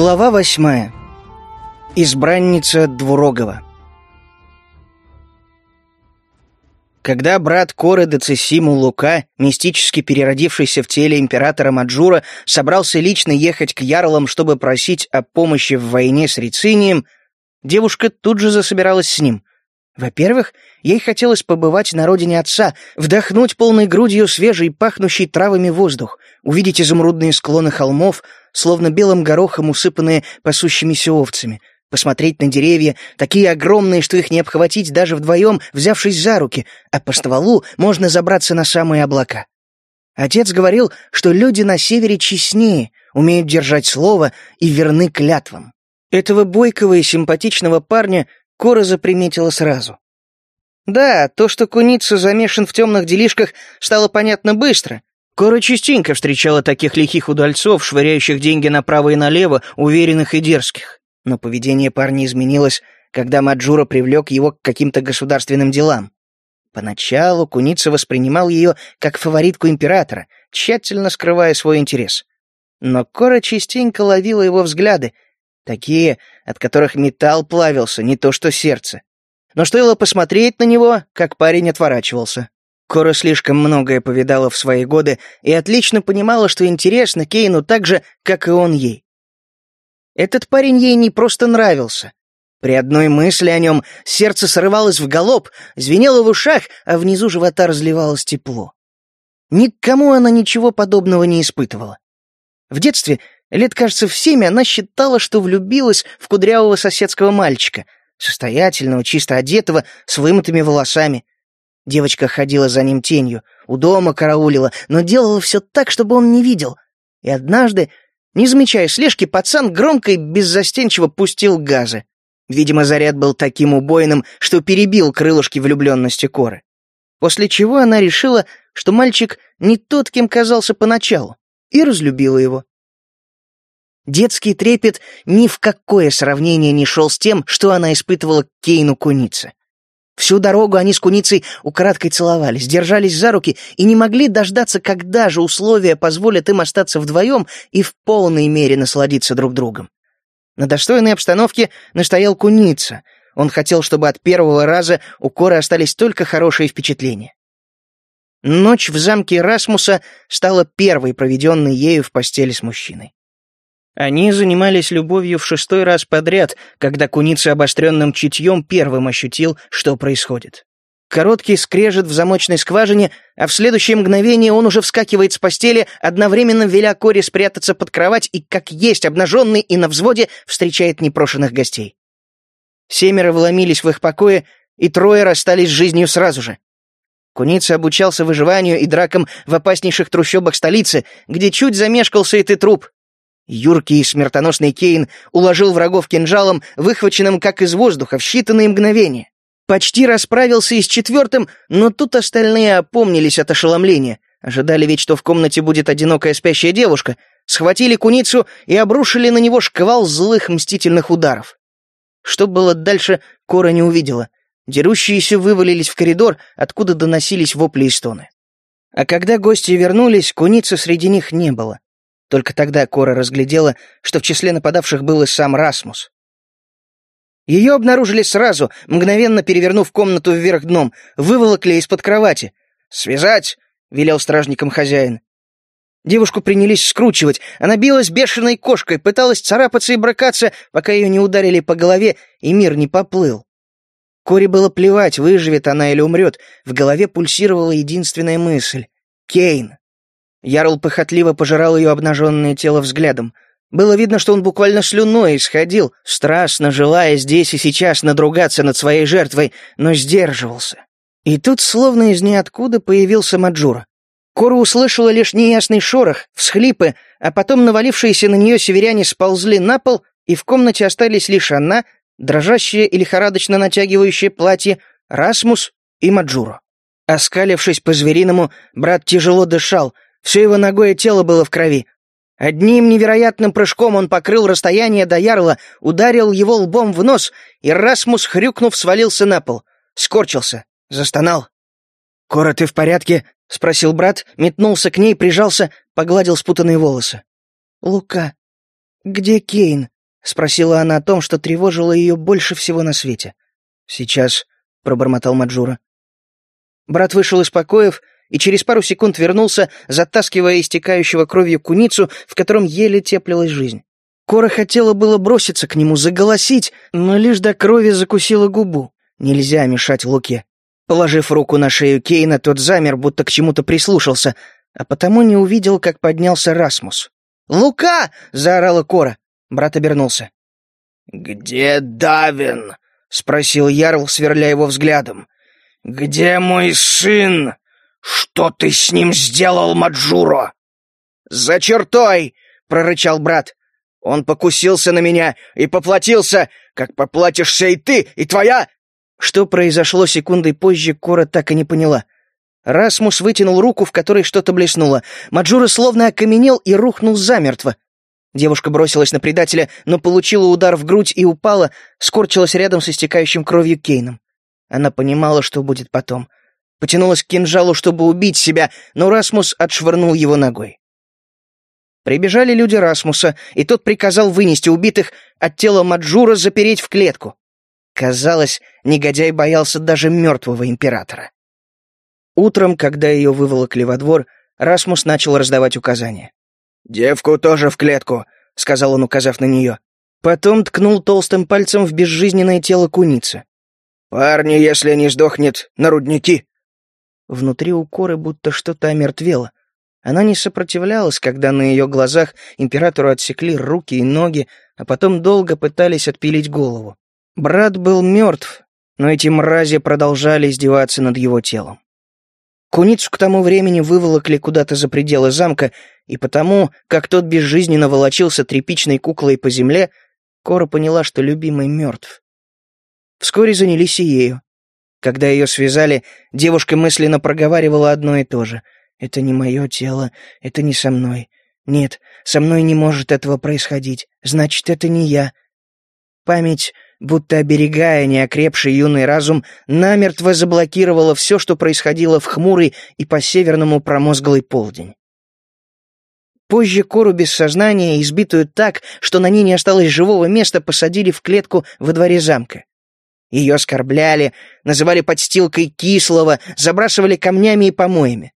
Глава восьмая. Избранница Двурогова. Когда брат Коры Децисиму Лука, мистически переродившийся в теле императора Маджура, собрался лично ехать к ярлам, чтобы просить о помощи в войне с Рицинием, девушка тут же засобиралась с ним. Во-первых, ей хотелось побывать на родине отца, вдохнуть полной грудью свежий, пахнущий травами воздух, увидеть изумрудные склоны холмов, словно белым горохом усыпанные пасущимися овцами, посмотреть на деревья, такие огромные, что их не обхватить даже вдвоем, взявшись за руки, а по стволу можно забраться на самые облака. Отец говорил, что люди на севере честнее, умеют держать слово и верны клятвам. Этого бойкого и симпатичного парня Кора заприметила сразу. Да, то, что Куница замешан в темных делишках, стало понятно быстро. Кора частенько встречала таких лихих удальцов, швыряющих деньги направо и налево, уверенных и дерзких. Но поведение парня изменилось, когда Маджура привлек его к каким-то государственным делам. Поначалу Куница воспринимал ее как фаворитку императора, тщательно скрывая свой интерес. Но Кора частенько ловила его взгляды, Такие, от которых металл плавился, не то что сердце. Но стоило посмотреть на него, как парень отворачивался. Кора слишком многое повидала в свои годы и отлично понимала, что интересно Кейну так же, как и он ей. Этот парень ей не просто нравился. При одной мысли о нем сердце срывалось в галоп, звенело в ушах, а внизу живота разливалось тепло. Никому она ничего подобного не испытывала. В детстве Лет, кажется, в семь она считала, что влюбилась в кудрявого соседского мальчика, состоятельного, чисто одетого, с вымытыми волосами. Девочка ходила за ним тенью, у дома караулила, но делала все так, чтобы он не видел. И однажды, не замечая слежки, пацан громко и беззастенчиво пустил газы. Видимо, заряд был таким убойным, что перебил крылышки влюбленности Коры. После чего она решила, что мальчик не тот, кем казался поначалу, и разлюбила его. Детский трепет ни в какое сравнение не шел с тем, что она испытывала к Кейну Кунице. Всю дорогу они с Куницей украдкой целовались, держались за руки и не могли дождаться, когда же условия позволят им остаться вдвоем и в полной мере насладиться друг другом. На достойной обстановке настоял Куница. Он хотел, чтобы от первого раза у Коры остались только хорошие впечатления. Ночь в замке Расмуса стала первой, проведенной ею в постели с мужчиной. Они занимались любовью в шестой раз подряд, когда куница обостренным чутьем первым ощутил, что происходит. Короткий скрежет в замочной скважине, а в следующее мгновение он уже вскакивает с постели, одновременно веля Кори спрятаться под кровать и, как есть обнаженный и на взводе, встречает непрошенных гостей. Семеро вломились в их покое, и трое расстались с жизнью сразу же. Куница обучался выживанию и дракам в опаснейших трущобах столицы, где чуть замешкался и ты труп. Юркий и смертоносный Кейн уложил врагов кинжалом, выхваченным как из воздуха, в считанные мгновения. Почти расправился и с четвертым, но тут остальные опомнились от ошеломления. Ожидали ведь, что в комнате будет одинокая спящая девушка. Схватили куницу и обрушили на него шквал злых мстительных ударов. Что было дальше, Кора не увидела. Дерущиеся вывалились в коридор, откуда доносились вопли и стоны. А когда гости вернулись, куницы среди них не было. Только тогда Кора разглядела, что в числе нападавших был и сам Расмус. Ее обнаружили сразу, мгновенно перевернув комнату вверх дном, выволокли из-под кровати. «Связать!» — велел стражникам хозяин. Девушку принялись скручивать. Она билась бешеной кошкой, пыталась царапаться и бракаться, пока ее не ударили по голове, и мир не поплыл. Коре было плевать, выживет она или умрет. В голове пульсировала единственная мысль — Кейн. Ярл похотливо пожирал ее обнаженное тело взглядом. Было видно, что он буквально слюной исходил, страстно желая здесь и сейчас надругаться над своей жертвой, но сдерживался. И тут, словно из ниоткуда, появился Маджура. Кора услышала лишь неясный шорох, всхлипы, а потом навалившиеся на нее северяне сползли на пол, и в комнате остались лишь она, дрожащее и лихорадочно натягивающее платье, Расмус и Маджура. Оскалившись по-звериному, брат тяжело дышал — все его ногое тело было в крови. Одним невероятным прыжком он покрыл расстояние до ярла, ударил его лбом в нос, и Расмус, хрюкнув, свалился на пол. Скорчился, застонал. «Кора, ты в порядке?» — спросил брат, метнулся к ней, прижался, погладил спутанные волосы. «Лука, «Где Кейн?» — спросила она о том, что тревожило ее больше всего на свете. «Сейчас», — пробормотал Маджура. Брат вышел из покоев и через пару секунд вернулся, затаскивая истекающего кровью куницу, в котором еле теплилась жизнь. Кора хотела было броситься к нему, заголосить, но лишь до крови закусила губу. Нельзя мешать Луке. Положив руку на шею Кейна, тот замер, будто к чему-то прислушался, а потому не увидел, как поднялся Расмус. «Лука!» — заорала Кора. Брат обернулся. «Где Давин?» — спросил Ярл, сверля его взглядом. «Где мой сын? Что ты с ним сделал, Маджуро?» «За чертой!» — прорычал брат. «Он покусился на меня и поплатился, как поплатишься и ты, и твоя...» Что произошло секундой позже, Кора так и не поняла. Расмус вытянул руку, в которой что-то блеснуло. Маджура словно окаменел и рухнул замертво. Девушка бросилась на предателя, но получила удар в грудь и упала, скорчилась рядом с истекающим кровью Кейном. Она понимала, что будет потом. Потянулась к кинжалу, чтобы убить себя, но Расмус отшвырнул его ногой. Прибежали люди Расмуса, и тот приказал вынести убитых а тело Маджура запереть в клетку. Казалось, негодяй боялся даже мертвого императора. Утром, когда ее выволокли во двор, Расмус начал раздавать указания. «Девку тоже в клетку», — сказал он, указав на нее. Потом ткнул толстым пальцем в безжизненное тело куницы. «Парни, если не сдохнет, на рудники!» Внутри у Коры будто что-то омертвело. Она не сопротивлялась, когда на ее глазах императору отсекли руки и ноги, а потом долго пытались отпилить голову. Брат был мертв, но эти мрази продолжали издеваться над его телом. Куницу к тому времени выволокли куда-то за пределы замка, и потому, как тот безжизненно волочился тряпичной куклой по земле, Кора поняла, что любимый мертв. Вскоре занялись и ею. Когда ее связали, девушка мысленно проговаривала одно и то же. «Это не мое тело, это не со мной. Нет, со мной не может этого происходить. Значит, это не я». Память, будто оберегая неокрепший юный разум, намертво заблокировала все, что происходило в хмурый и по-северному промозглый полдень. Позже Кору без сознания, избитую так, что на ней не осталось живого места, посадили в клетку во дворе замка. Ее оскорбляли, называли подстилкой кислого, забрасывали камнями и помоями.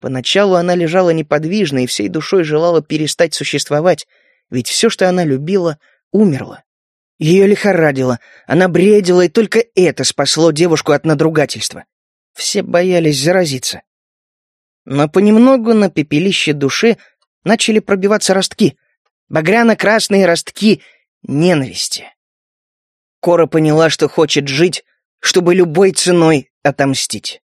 Поначалу она лежала неподвижно и всей душой желала перестать существовать, ведь все, что она любила, умерло. Ее лихорадило, она бредила, и только это спасло девушку от надругательства. Все боялись заразиться. Но понемногу на пепелище души начали пробиваться ростки, багряно-красные ростки ненависти. Кора поняла, что хочет жить, чтобы любой ценой отомстить.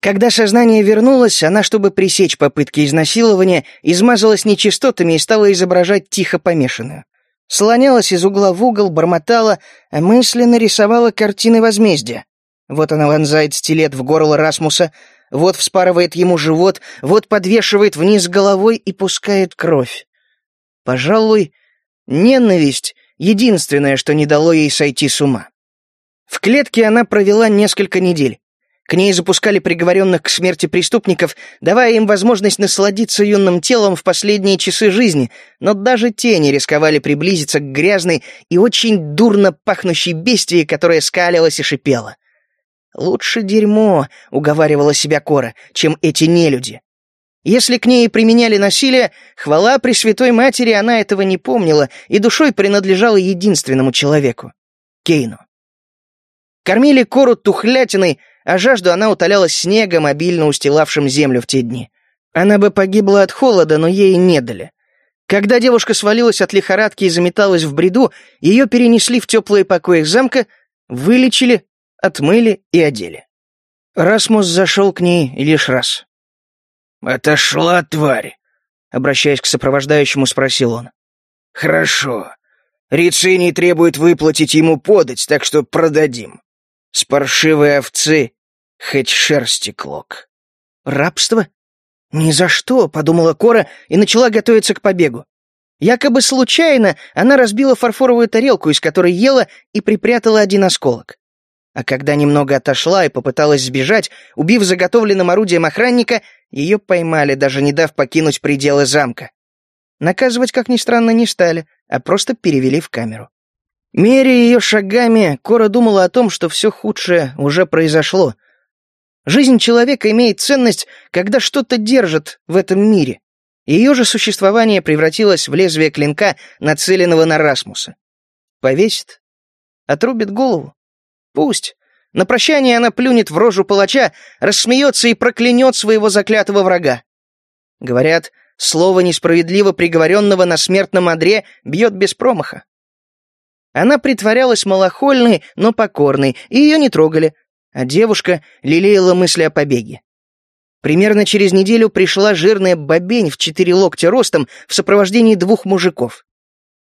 Когда сознание вернулось, она, чтобы пресечь попытки изнасилования, измазалась нечистотами и стала изображать тихо помешанную. Слонялась из угла в угол, бормотала, а мысленно рисовала картины возмездия. Вот она вонзает стилет в горло Расмуса, вот вспарывает ему живот, вот подвешивает вниз головой и пускает кровь. Пожалуй, ненависть единственное, что не дало ей сойти с ума. В клетке она провела несколько недель. К ней запускали приговоренных к смерти преступников, давая им возможность насладиться юным телом в последние часы жизни, но даже те не рисковали приблизиться к грязной и очень дурно пахнущей бестии, которая скалилась и шипела. «Лучше дерьмо», — уговаривала себя Кора, — «чем эти нелюди». Если к ней применяли насилие, хвала Пресвятой Матери, она этого не помнила и душой принадлежала единственному человеку — Кейну. Кормили кору тухлятиной, а жажду она утоляла снегом, обильно устилавшим землю в те дни. Она бы погибла от холода, но ей не дали. Когда девушка свалилась от лихорадки и заметалась в бреду, ее перенесли в теплые покои замка, вылечили, отмыли и одели. Расмус зашел к ней лишь раз. «Отошла, тварь!» Обращаясь к сопровождающему, спросил он. «Хорошо. Рициний требует выплатить ему подать, так что продадим. С паршивой овцы хоть шерсти клок». «Рабство? Ни за что», — подумала Кора и начала готовиться к побегу. Якобы случайно она разбила фарфоровую тарелку, из которой ела, и припрятала один осколок. А когда немного отошла и попыталась сбежать, убив заготовленным орудием охранника, ее поймали, даже не дав покинуть пределы замка. Наказывать, как ни странно, не стали, а просто перевели в камеру. Меря ее шагами, Кора думала о том, что все худшее уже произошло. Жизнь человека имеет ценность, когда что-то держит в этом мире. Ее же существование превратилось в лезвие клинка, нацеленного на Расмуса. Повесит? Отрубит голову? Пусть. На прощание она плюнет в рожу палача, рассмеется и проклянет своего заклятого врага. Говорят, слово несправедливо приговоренного на смертном одре бьет без промаха. Она притворялась малохольной, но покорной, и ее не трогали, а девушка лелеяла мысли о побеге. Примерно через неделю пришла жирная бобень в четыре локтя ростом в сопровождении двух мужиков.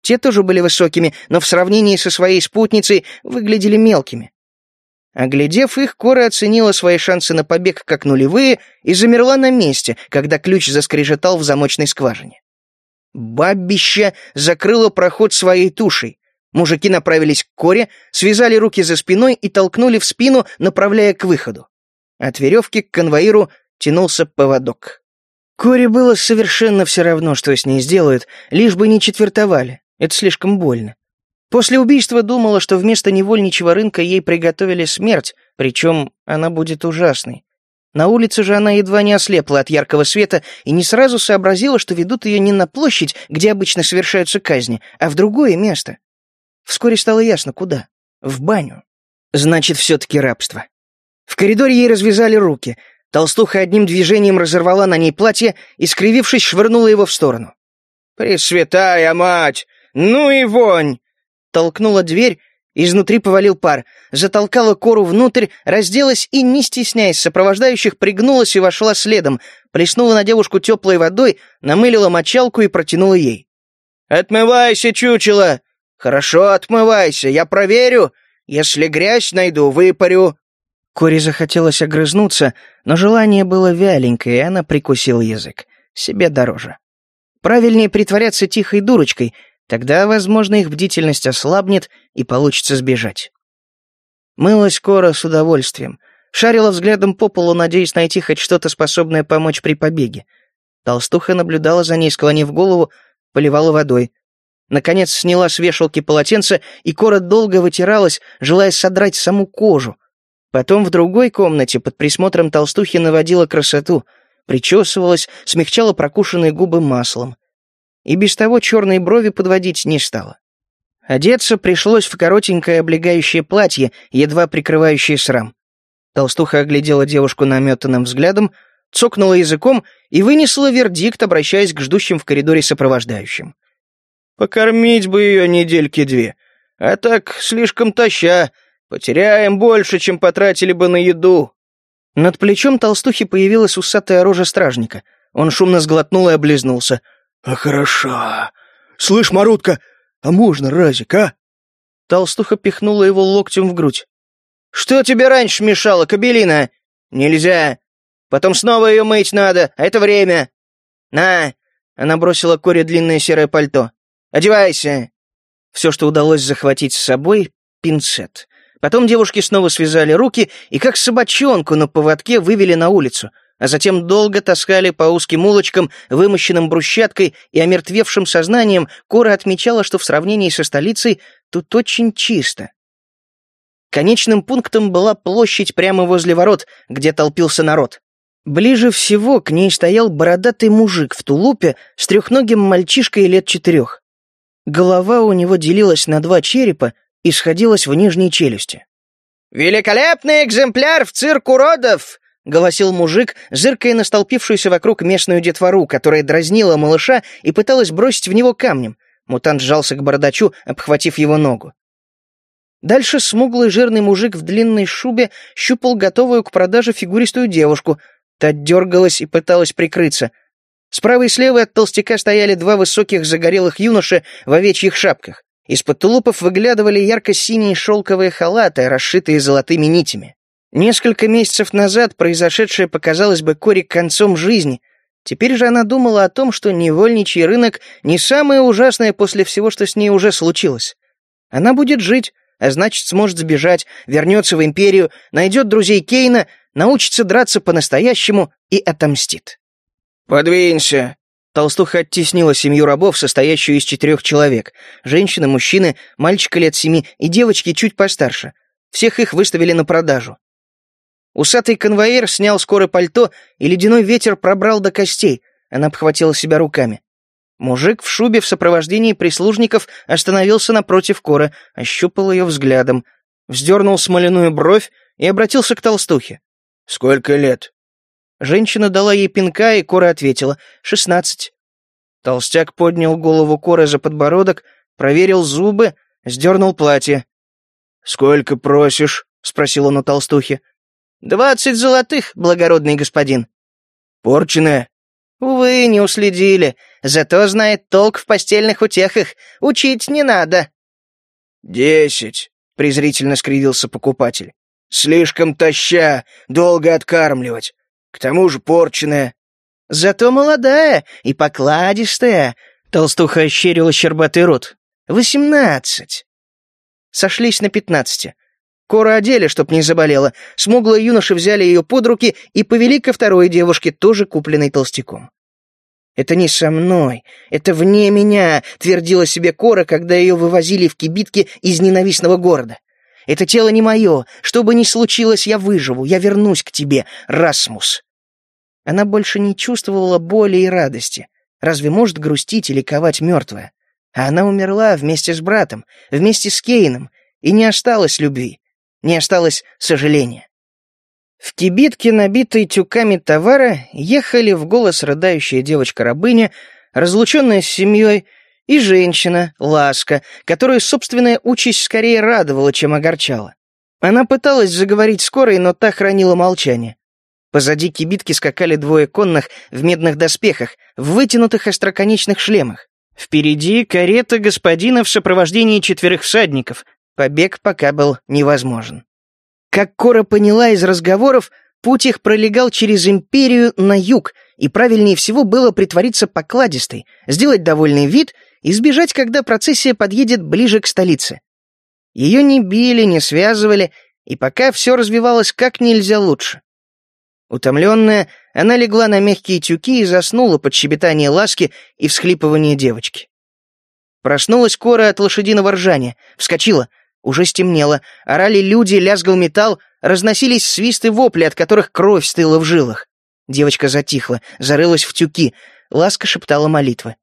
Те тоже были высокими, но в сравнении со своей спутницей выглядели мелкими. Оглядев их, Кора оценила свои шансы на побег как нулевые и замерла на месте, когда ключ заскрежетал в замочной скважине. Бабища закрыла проход своей тушей. Мужики направились к Коре, связали руки за спиной и толкнули в спину, направляя к выходу. От веревки к конвоиру тянулся поводок. Коре было совершенно все равно, что с ней сделают, лишь бы не четвертовали. Это слишком больно. После убийства думала, что вместо невольничьего рынка ей приготовили смерть, причем она будет ужасной. На улице же она едва не ослепла от яркого света и не сразу сообразила, что ведут ее не на площадь, где обычно совершаются казни, а в другое место. Вскоре стало ясно, куда. В баню. Значит, все-таки рабство. В коридоре ей развязали руки. Толстуха одним движением разорвала на ней платье и, скривившись, швырнула его в сторону. «Пресвятая мать! Ну и вонь!» Толкнула дверь, изнутри повалил пар, затолкала кору внутрь, разделась и, не стесняясь сопровождающих, пригнулась и вошла следом, плеснула на девушку теплой водой, намылила мочалку и протянула ей. «Отмывайся, чучело! «Хорошо, отмывайся, я проверю. Если грязь найду, выпарю». Коре захотелось огрызнуться, но желание было вяленькое, и она прикусила язык. Себе дороже. Правильнее притворяться тихой дурочкой, тогда, возможно, их бдительность ослабнет и получится сбежать. Мылась Кора с удовольствием. Шарила взглядом по полу, надеясь найти хоть что-то, способное помочь при побеге. Толстуха наблюдала за ней, склонив голову, поливала водой. Наконец сняла с вешалки полотенце, и Кора долго вытиралась, желая содрать саму кожу. Потом в другой комнате под присмотром толстухи наводила красоту, причесывалась, смягчала прокушенные губы маслом. И без того черные брови подводить не стала. Одеться пришлось в коротенькое облегающее платье, едва прикрывающее срам. Толстуха оглядела девушку наметанным взглядом, цокнула языком и вынесла вердикт, обращаясь к ждущим в коридоре сопровождающим. Покормить бы ее недельки две. А так слишком таща. Потеряем больше, чем потратили бы на еду». Над плечом толстухи появилась усатая рожа стражника. Он шумно сглотнул и облизнулся. «А хороша! Слышь, Марутка, а можно разик, а?» Толстуха пихнула его локтем в грудь. «Что тебе раньше мешало, кабелина? Нельзя. Потом снова ее мыть надо, а это время. На!» Она бросила Коре длинное серое пальто. Одевайся!» Все, что удалось захватить с собой — пинцет. Потом девушки снова связали руки и как собачонку на поводке вывели на улицу, а затем долго таскали по узким улочкам, вымощенным брусчаткой и омертвевшим сознанием, Кора отмечала, что в сравнении со столицей тут очень чисто. Конечным пунктом была площадь прямо возле ворот, где толпился народ. Ближе всего к ней стоял бородатый мужик в тулупе с трехногим мальчишкой лет четырех. Голова у него делилась на два черепа и сходилась в нижней челюсти. «Великолепный экземпляр в цирк уродов!» — голосил мужик, зыркая на столпившуюся вокруг местную детвору, которая дразнила малыша и пыталась бросить в него камнем. Мутант сжался к бородачу, обхватив его ногу. Дальше смуглый жирный мужик в длинной шубе щупал готовую к продаже фигуристую девушку. Та дергалась и пыталась прикрыться — Справа и слева от толстяка стояли два высоких загорелых юноши в овечьих шапках. Из-под тулупов выглядывали ярко-синие шелковые халаты, расшитые золотыми нитями. Несколько месяцев назад произошедшее показалось бы Кори концом жизни. Теперь же она думала о том, что невольничий рынок не самое ужасное после всего, что с ней уже случилось. Она будет жить, а значит, сможет сбежать, вернется в империю, найдет друзей Кейна, научится драться по-настоящему и отомстит. «Подвинься!» Толстуха оттеснила семью рабов, состоящую из четырех человек. Женщины, мужчины, мальчика лет семи и девочки чуть постарше. Всех их выставили на продажу. Усатый конвоир снял скоро пальто, и ледяной ветер пробрал до костей. Она обхватила себя руками. Мужик в шубе в сопровождении прислужников остановился напротив Кора, ощупал ее взглядом, вздернул смоляную бровь и обратился к толстухе. «Сколько лет?» Женщина дала ей пинка, и Кора ответила «шестнадцать». Толстяк поднял голову Коры за подбородок, проверил зубы, сдернул платье. «Сколько просишь?» — спросил он у толстухи. «Двадцать золотых, благородный господин». «Порченая?» «Увы, не уследили. Зато знает толк в постельных утехах. Учить не надо». «Десять», — презрительно скривился покупатель. «Слишком таща, долго откармливать. К тому же порченая». «Зато молодая и покладистая», — толстуха ощерила щербатый рот. «Восемнадцать». Сошлись на пятнадцати. Кора одели, чтоб не заболела. Смуглые юноши взяли ее под руки и повели ко второй девушке, тоже купленной толстяком. «Это не со мной, это вне меня», — твердила себе Кора, когда ее вывозили в кибитке из ненавистного города. «Это тело не мое. Что бы ни случилось, я выживу. Я вернусь к тебе, Расмус». Она больше не чувствовала боли и радости. Разве может грустить или ковать мертвая? А она умерла вместе с братом, вместе с Кейном, и не осталось любви не осталось сожаления. В кибитке, набитой тюками товара, ехали в голос рыдающая девочка-рабыня, разлученная с семьей, и женщина, Ласка, которую собственная участь скорее радовала, чем огорчала. Она пыталась заговорить скорой, но та хранила молчание. Позади кибитки скакали двое конных в медных доспехах, в вытянутых остроконечных шлемах. Впереди карета господина в сопровождении четверых всадников, Побег пока был невозможен. Как Кора поняла из разговоров, путь их пролегал через империю на юг, и правильнее всего было притвориться покладистой, сделать довольный вид и сбежать, когда процессия подъедет ближе к столице. Ее не били, не связывали, и пока все развивалось как нельзя лучше. Утомленная, она легла на мягкие тюки и заснула под щебетание ласки и всхлипывание девочки. Проснулась Кора от лошадиного ржания, вскочила — уже стемнело, орали люди, лязгал металл, разносились свисты вопли, от которых кровь стыла в жилах. Девочка затихла, зарылась в тюки, ласка шептала молитвы.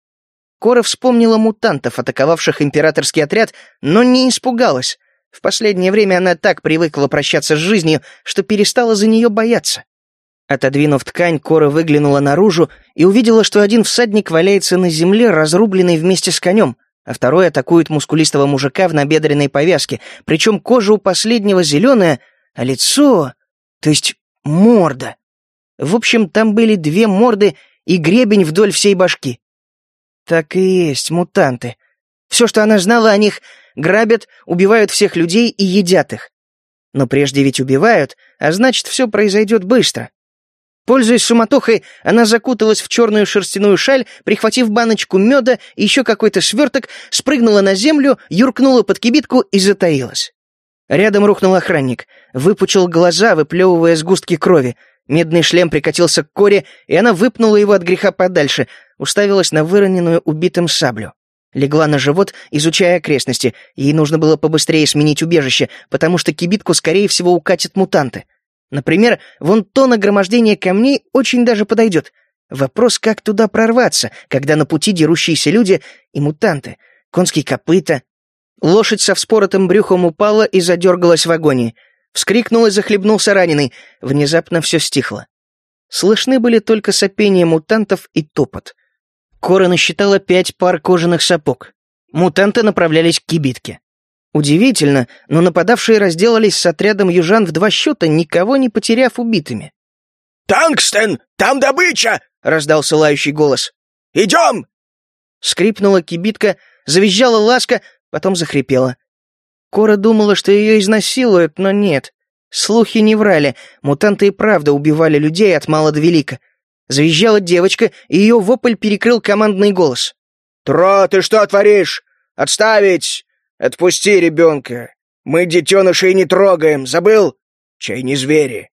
Кора вспомнила мутантов, атаковавших императорский отряд, но не испугалась. В последнее время она так привыкла прощаться с жизнью, что перестала за нее бояться. Отодвинув ткань, Кора выглянула наружу и увидела, что один всадник валяется на земле, разрубленный вместе с конем а второй атакует мускулистого мужика в набедренной повязке, причем кожа у последнего зеленая, а лицо... то есть морда. В общем, там были две морды и гребень вдоль всей башки. Так и есть, мутанты. Все, что она знала о них, грабят, убивают всех людей и едят их. Но прежде ведь убивают, а значит, все произойдет быстро. Пользуясь суматохой, она закуталась в черную шерстяную шаль, прихватив баночку меда и еще какой-то сверток, спрыгнула на землю, юркнула под кибитку и затаилась. Рядом рухнул охранник, выпучил глаза, выплевывая сгустки крови. Медный шлем прикатился к коре, и она выпнула его от греха подальше, уставилась на выроненную убитым саблю. Легла на живот, изучая окрестности. Ей нужно было побыстрее сменить убежище, потому что кибитку, скорее всего, укатят мутанты. Например, вон то нагромождение камней очень даже подойдет. Вопрос, как туда прорваться, когда на пути дерущиеся люди и мутанты, конские копыта. Лошадь со вспоротым брюхом упала и задергалась в агонии. Вскрикнул и захлебнулся раненый. Внезапно все стихло. Слышны были только сопения мутантов и топот. Кора насчитала пять пар кожаных сапог. Мутанты направлялись к кибитке. Удивительно, но нападавшие разделались с отрядом южан в два счета, никого не потеряв убитыми. «Тангстен! Там добыча!» — раздался лающий голос. «Идем!» Скрипнула кибитка, завизжала ласка, потом захрипела. Кора думала, что ее изнасилуют, но нет. Слухи не врали, мутанты и правда убивали людей от мала до велика. Завизжала девочка, и ее вопль перекрыл командный голос. «Тро, ты что творишь? Отставить! Отпусти ребенка! Мы детенышей не трогаем, забыл? Чай не звери!»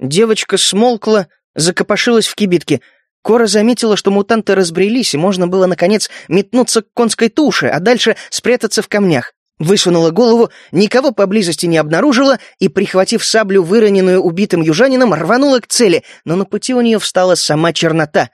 Девочка смолкла, закопошилась в кибитке. Кора заметила, что мутанты разбрелись, и можно было, наконец, метнуться к конской туше, а дальше спрятаться в камнях. Высунула голову, никого поблизости не обнаружила и, прихватив саблю, выроненную убитым южанином, рванула к цели, но на пути у нее встала сама чернота.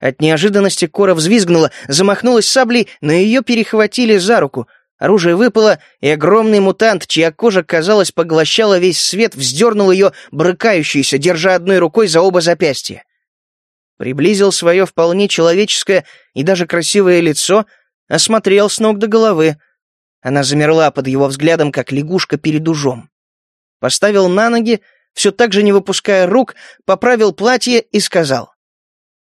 От неожиданности Кора взвизгнула, замахнулась саблей, но ее перехватили за руку. Оружие выпало, и огромный мутант, чья кожа, казалось, поглощала весь свет, вздернул ее, брыкающийся, держа одной рукой за оба запястья. Приблизил свое вполне человеческое и даже красивое лицо, осмотрел с ног до головы. Она замерла под его взглядом, как лягушка перед ужом. Поставил на ноги, все так же не выпуская рук, поправил платье и сказал.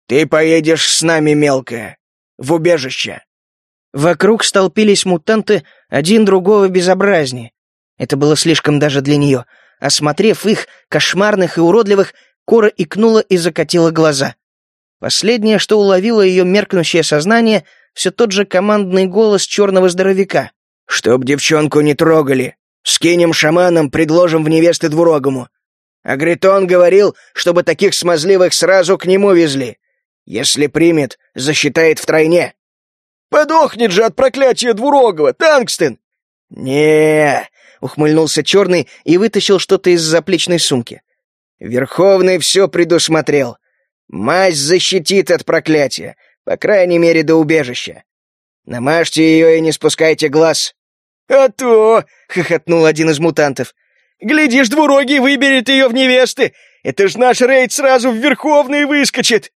«Ты поедешь с нами, мелкая, в убежище». Вокруг столпились мутанты, один другого безобразнее. Это было слишком даже для нее. Осмотрев их, кошмарных и уродливых, Кора икнула и закатила глаза. Последнее, что уловило ее меркнущее сознание, все тот же командный голос черного здоровяка. «Чтоб девчонку не трогали. Скинем шаманам, предложим в невесты двурогому. Агритон говорил, чтобы таких смазливых сразу к нему везли. Если примет, засчитает втройне». «Подохнет же от проклятия двурогого, Тангстен!» не ухмыльнулся черный и вытащил что-то из заплечной сумки. «Верховный все предусмотрел. Мазь защитит от проклятия, по крайней мере, до убежища. Намажьте ее и не спускайте глаз». «А то!» — хохотнул один из мутантов. «Глядишь, двурогий выберет ее в невесты! Это ж наш рейд сразу в Верховный выскочит!»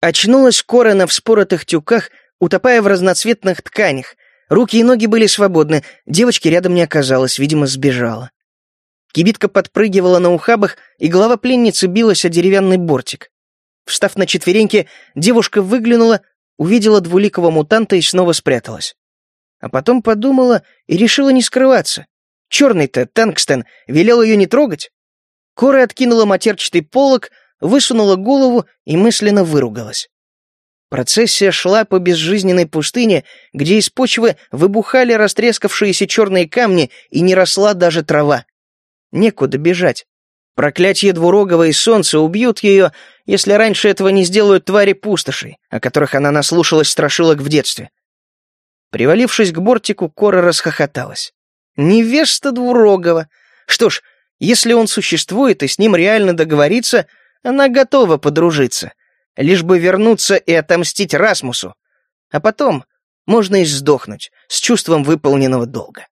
Очнулась Кора на вспоротых тюках, утопая в разноцветных тканях. Руки и ноги были свободны, девочки рядом не оказалось, видимо, сбежала. Кибитка подпрыгивала на ухабах, и голова пленницы билась о деревянный бортик. Встав на четвереньки, девушка выглянула, увидела двуликого мутанта и снова спряталась. А потом подумала и решила не скрываться. Черный-то, Тангстен, велел ее не трогать. Кора откинула матерчатый полог, высунула голову и мысленно выругалась. Процессия шла по безжизненной пустыне, где из почвы выбухали растрескавшиеся черные камни и не росла даже трава. Некуда бежать. Проклятие двурогого и солнца убьют ее, если раньше этого не сделают твари пустошей, о которых она наслушалась страшилок в детстве. Привалившись к бортику, Кора расхохоталась. Невеста двурогого. Что ж, если он существует и с ним реально договориться, она готова подружиться — лишь бы вернуться и отомстить Расмусу. А потом можно и сдохнуть с чувством выполненного долга.